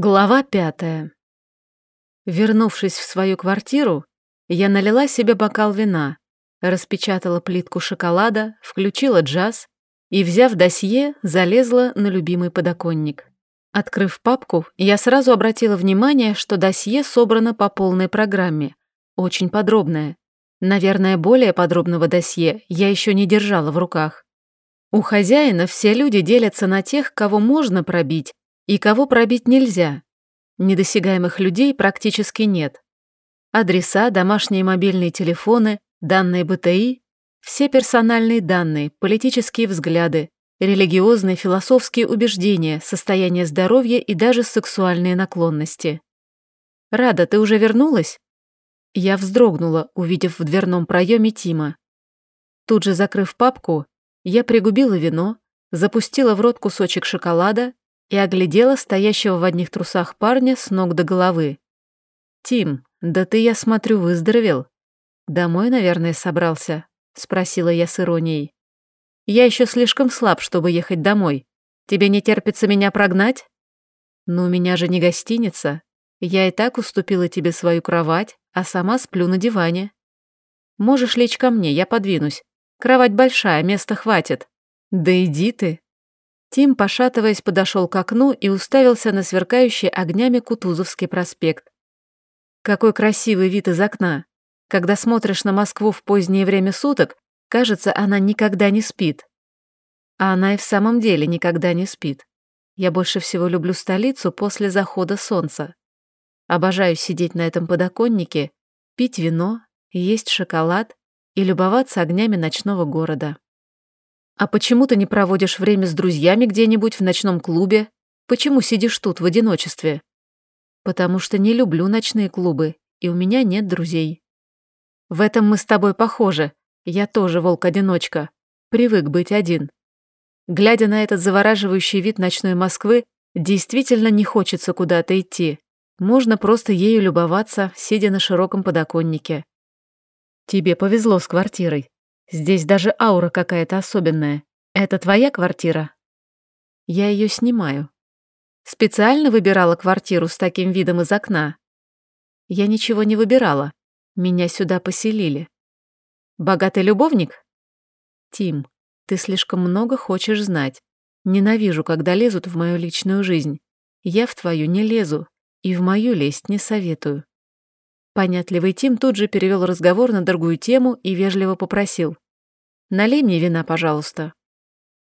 Глава пятая. Вернувшись в свою квартиру, я налила себе бокал вина, распечатала плитку шоколада, включила джаз и, взяв досье, залезла на любимый подоконник. Открыв папку, я сразу обратила внимание, что досье собрано по полной программе, очень подробное. Наверное, более подробного досье я еще не держала в руках. У хозяина все люди делятся на тех, кого можно пробить, и кого пробить нельзя. Недосягаемых людей практически нет. Адреса, домашние мобильные телефоны, данные БТИ, все персональные данные, политические взгляды, религиозные, философские убеждения, состояние здоровья и даже сексуальные наклонности. «Рада, ты уже вернулась?» Я вздрогнула, увидев в дверном проеме Тима. Тут же закрыв папку, я пригубила вино, запустила в рот кусочек шоколада и оглядела стоящего в одних трусах парня с ног до головы. «Тим, да ты, я смотрю, выздоровел. Домой, наверное, собрался?» — спросила я с иронией. «Я еще слишком слаб, чтобы ехать домой. Тебе не терпится меня прогнать?» «Ну, у меня же не гостиница. Я и так уступила тебе свою кровать, а сама сплю на диване. Можешь лечь ко мне, я подвинусь. Кровать большая, места хватит. Да иди ты, Тим, пошатываясь, подошел к окну и уставился на сверкающий огнями Кутузовский проспект. Какой красивый вид из окна. Когда смотришь на Москву в позднее время суток, кажется, она никогда не спит. А она и в самом деле никогда не спит. Я больше всего люблю столицу после захода солнца. Обожаю сидеть на этом подоконнике, пить вино, есть шоколад и любоваться огнями ночного города. «А почему ты не проводишь время с друзьями где-нибудь в ночном клубе? Почему сидишь тут в одиночестве?» «Потому что не люблю ночные клубы, и у меня нет друзей». «В этом мы с тобой похожи. Я тоже волк-одиночка. Привык быть один». Глядя на этот завораживающий вид ночной Москвы, действительно не хочется куда-то идти. Можно просто ею любоваться, сидя на широком подоконнике. Тебе повезло с квартирой. Здесь даже аура какая-то особенная. Это твоя квартира? Я ее снимаю. Специально выбирала квартиру с таким видом из окна. Я ничего не выбирала. Меня сюда поселили. Богатый любовник? Тим, ты слишком много хочешь знать. Ненавижу, когда лезут в мою личную жизнь. Я в твою не лезу, и в мою лезть не советую. Понятливый Тим тут же перевел разговор на другую тему и вежливо попросил. «Налей мне вина, пожалуйста».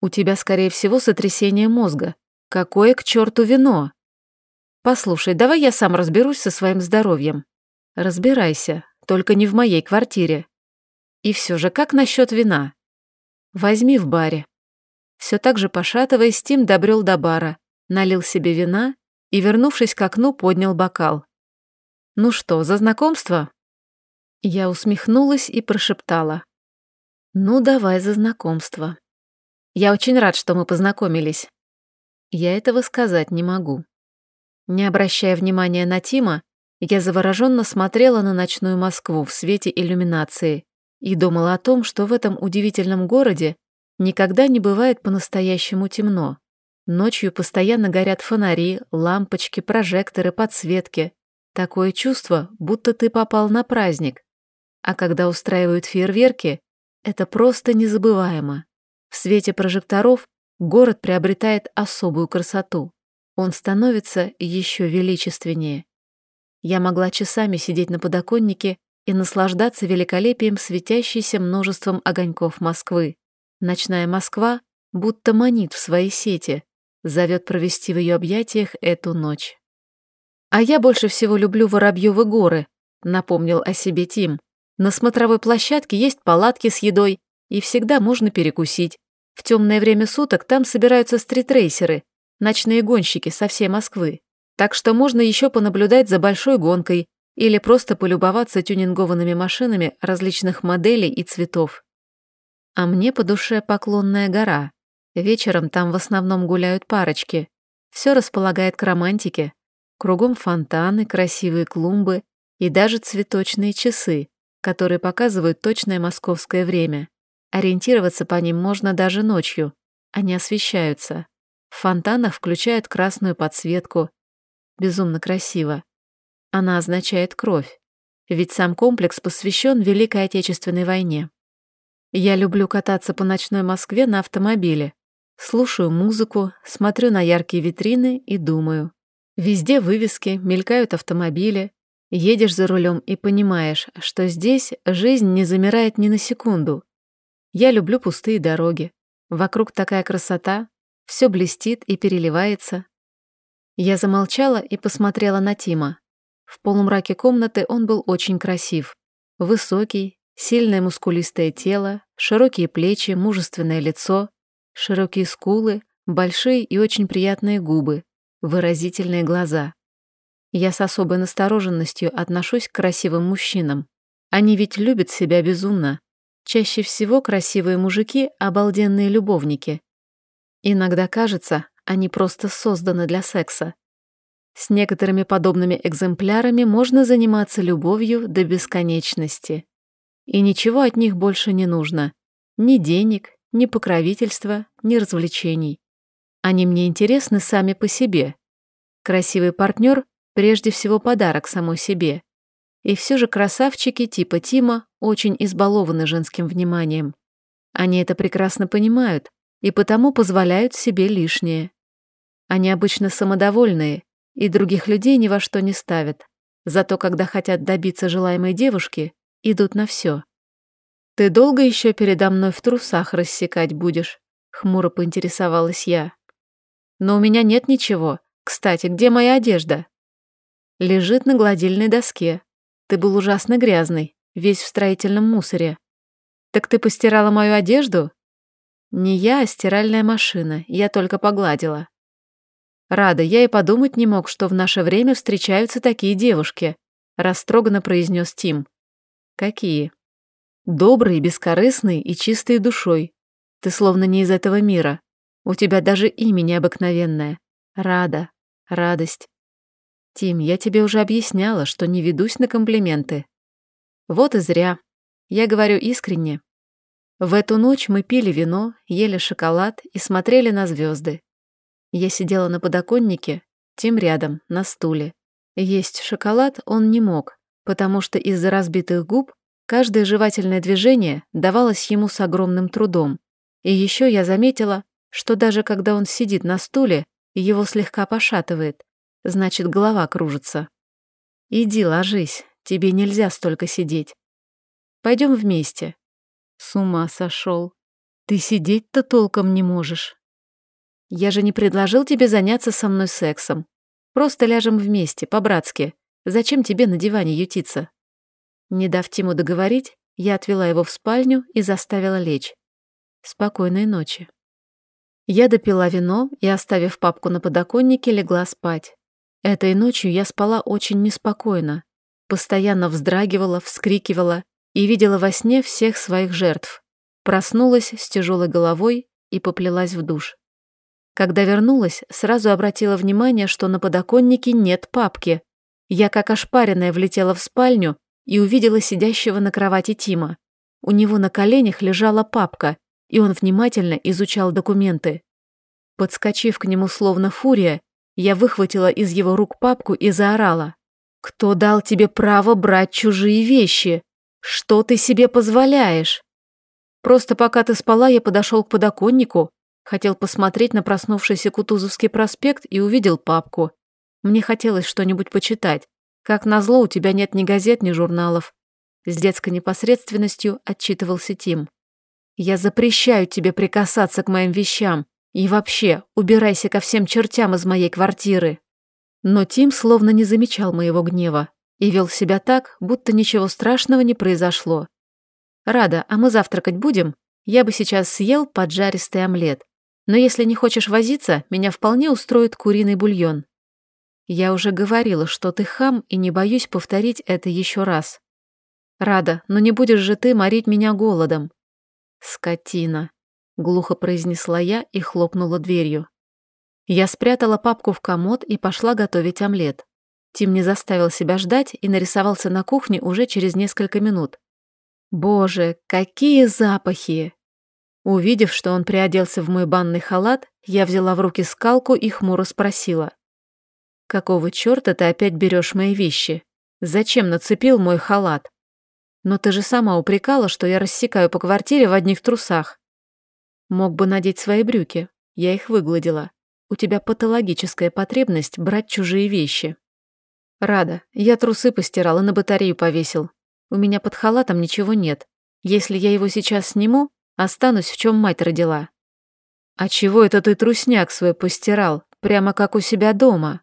«У тебя, скорее всего, сотрясение мозга. Какое к черту вино?» «Послушай, давай я сам разберусь со своим здоровьем». «Разбирайся, только не в моей квартире». «И все же, как насчет вина?» «Возьми в баре». Все так же пошатываясь, Тим добрел до бара, налил себе вина и, вернувшись к окну, поднял бокал. «Ну что, за знакомство?» Я усмехнулась и прошептала. «Ну, давай за знакомство. Я очень рад, что мы познакомились. Я этого сказать не могу». Не обращая внимания на Тима, я завороженно смотрела на ночную Москву в свете иллюминации и думала о том, что в этом удивительном городе никогда не бывает по-настоящему темно. Ночью постоянно горят фонари, лампочки, прожекторы, подсветки, Такое чувство, будто ты попал на праздник. А когда устраивают фейерверки, это просто незабываемо. В свете прожекторов город приобретает особую красоту. Он становится еще величественнее. Я могла часами сидеть на подоконнике и наслаждаться великолепием светящейся множеством огоньков Москвы. Ночная Москва будто манит в своей сети, зовет провести в ее объятиях эту ночь. «А я больше всего люблю Воробьёвы горы», — напомнил о себе Тим. «На смотровой площадке есть палатки с едой, и всегда можно перекусить. В темное время суток там собираются стритрейсеры, ночные гонщики со всей Москвы. Так что можно еще понаблюдать за большой гонкой или просто полюбоваться тюнингованными машинами различных моделей и цветов. А мне по душе поклонная гора. Вечером там в основном гуляют парочки. Все располагает к романтике. Кругом фонтаны, красивые клумбы и даже цветочные часы, которые показывают точное московское время. Ориентироваться по ним можно даже ночью. Они освещаются. В фонтанах включают красную подсветку. безумно красиво. Она означает кровь, ведь сам комплекс посвящен Великой Отечественной войне. Я люблю кататься по ночной Москве на автомобиле, слушаю музыку, смотрю на яркие витрины и думаю. Везде вывески, мелькают автомобили, едешь за рулем и понимаешь, что здесь жизнь не замирает ни на секунду. Я люблю пустые дороги. Вокруг такая красота, все блестит и переливается. Я замолчала и посмотрела на Тима. В полумраке комнаты он был очень красив. Высокий, сильное мускулистое тело, широкие плечи, мужественное лицо, широкие скулы, большие и очень приятные губы, выразительные глаза. Я с особой настороженностью отношусь к красивым мужчинам. Они ведь любят себя безумно. Чаще всего красивые мужики – обалденные любовники. Иногда кажется, они просто созданы для секса. С некоторыми подобными экземплярами можно заниматься любовью до бесконечности. И ничего от них больше не нужно. Ни денег, ни покровительства, ни развлечений. Они мне интересны сами по себе. Красивый партнер – прежде всего подарок самой себе. И все же красавчики типа Тима очень избалованы женским вниманием. Они это прекрасно понимают и потому позволяют себе лишнее. Они обычно самодовольные и других людей ни во что не ставят. Зато когда хотят добиться желаемой девушки, идут на все. «Ты долго еще передо мной в трусах рассекать будешь?» — хмуро поинтересовалась я. Но у меня нет ничего. Кстати, где моя одежда? Лежит на гладильной доске. Ты был ужасно грязный, весь в строительном мусоре. Так ты постирала мою одежду? Не я, а стиральная машина. Я только погладила. Рада, я и подумать не мог, что в наше время встречаются такие девушки, растроганно произнес Тим. Какие? Добрые, бескорыстные и чистые душой. Ты словно не из этого мира. У тебя даже имя необыкновенное. Рада. Радость. Тим, я тебе уже объясняла, что не ведусь на комплименты. Вот и зря. Я говорю искренне. В эту ночь мы пили вино, ели шоколад и смотрели на звезды. Я сидела на подоконнике, Тим рядом, на стуле. Есть шоколад он не мог, потому что из-за разбитых губ каждое жевательное движение давалось ему с огромным трудом. И еще я заметила, что даже когда он сидит на стуле, его слегка пошатывает, значит, голова кружится. «Иди, ложись, тебе нельзя столько сидеть. Пойдем вместе». С ума сошел. Ты сидеть-то толком не можешь. Я же не предложил тебе заняться со мной сексом. Просто ляжем вместе, по-братски. Зачем тебе на диване ютиться? Не дав Тиму договорить, я отвела его в спальню и заставила лечь. Спокойной ночи. Я допила вино и, оставив папку на подоконнике, легла спать. Этой ночью я спала очень неспокойно, постоянно вздрагивала, вскрикивала и видела во сне всех своих жертв. Проснулась с тяжелой головой и поплелась в душ. Когда вернулась, сразу обратила внимание, что на подоконнике нет папки. Я как ошпаренная влетела в спальню и увидела сидящего на кровати Тима. У него на коленях лежала папка, и он внимательно изучал документы. Подскочив к нему словно фурия, я выхватила из его рук папку и заорала. «Кто дал тебе право брать чужие вещи? Что ты себе позволяешь?» Просто пока ты спала, я подошел к подоконнику, хотел посмотреть на проснувшийся Кутузовский проспект и увидел папку. Мне хотелось что-нибудь почитать. Как назло, у тебя нет ни газет, ни журналов. С детской непосредственностью отчитывался Тим. Я запрещаю тебе прикасаться к моим вещам. И вообще, убирайся ко всем чертям из моей квартиры. Но Тим словно не замечал моего гнева и вел себя так, будто ничего страшного не произошло. «Рада, а мы завтракать будем? Я бы сейчас съел поджаристый омлет. Но если не хочешь возиться, меня вполне устроит куриный бульон». «Я уже говорила, что ты хам, и не боюсь повторить это еще раз». «Рада, но не будешь же ты морить меня голодом. «Скотина», — глухо произнесла я и хлопнула дверью. Я спрятала папку в комод и пошла готовить омлет. Тим не заставил себя ждать и нарисовался на кухне уже через несколько минут. Боже, какие запахи! Увидев, что он приоделся в мой банный халат, я взяла в руки скалку и хмуро спросила. Какого чёрта ты опять берёшь мои вещи? Зачем нацепил мой халат? Но ты же сама упрекала, что я рассекаю по квартире в одних трусах. Мог бы надеть свои брюки. Я их выгладила. У тебя патологическая потребность брать чужие вещи. Рада, я трусы постирал и на батарею повесил. У меня под халатом ничего нет. Если я его сейчас сниму, останусь в чем мать родила. А чего это ты трусняк свой постирал, прямо как у себя дома?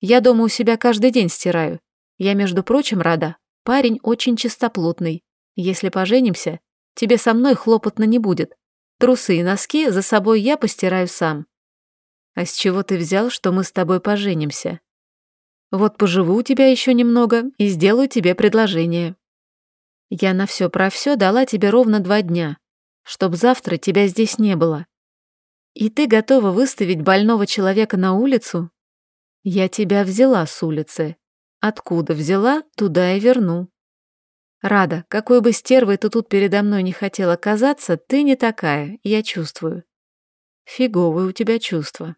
Я дома у себя каждый день стираю. Я, между прочим, рада, парень очень чистоплотный. Если поженимся, тебе со мной хлопотно не будет. Трусы и носки за собой я постираю сам. А с чего ты взял, что мы с тобой поженимся? Вот поживу у тебя еще немного и сделаю тебе предложение. Я на все про все дала тебе ровно два дня, чтоб завтра тебя здесь не было. И ты готова выставить больного человека на улицу? Я тебя взяла с улицы. Откуда взяла, туда и верну. Рада, какой бы стервой ты тут передо мной не хотела казаться, ты не такая, я чувствую. Фиговые у тебя чувства.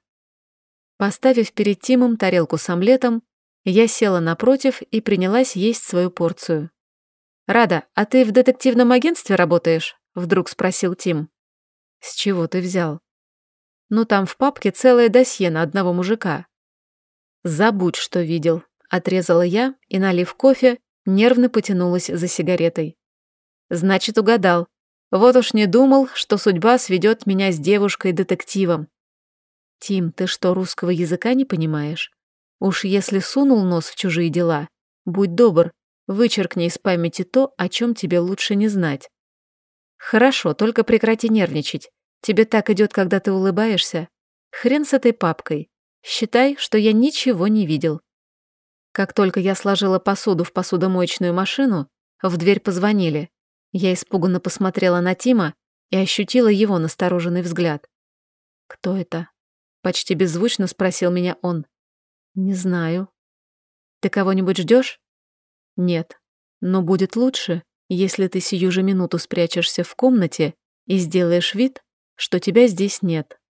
Поставив перед Тимом тарелку с омлетом, я села напротив и принялась есть свою порцию. «Рада, а ты в детективном агентстве работаешь?» — вдруг спросил Тим. «С чего ты взял?» «Ну, там в папке целое досье на одного мужика». «Забудь, что видел», — отрезала я и, налив кофе, нервно потянулась за сигаретой. «Значит, угадал. Вот уж не думал, что судьба сведет меня с девушкой-детективом». «Тим, ты что, русского языка не понимаешь? Уж если сунул нос в чужие дела, будь добр, вычеркни из памяти то, о чем тебе лучше не знать. Хорошо, только прекрати нервничать. Тебе так идет, когда ты улыбаешься. Хрен с этой папкой. Считай, что я ничего не видел. Как только я сложила посуду в посудомоечную машину, в дверь позвонили. Я испуганно посмотрела на Тима и ощутила его настороженный взгляд. «Кто это?» — почти беззвучно спросил меня он. «Не знаю». «Ты кого-нибудь ждешь? «Нет. Но будет лучше, если ты сию же минуту спрячешься в комнате и сделаешь вид, что тебя здесь нет».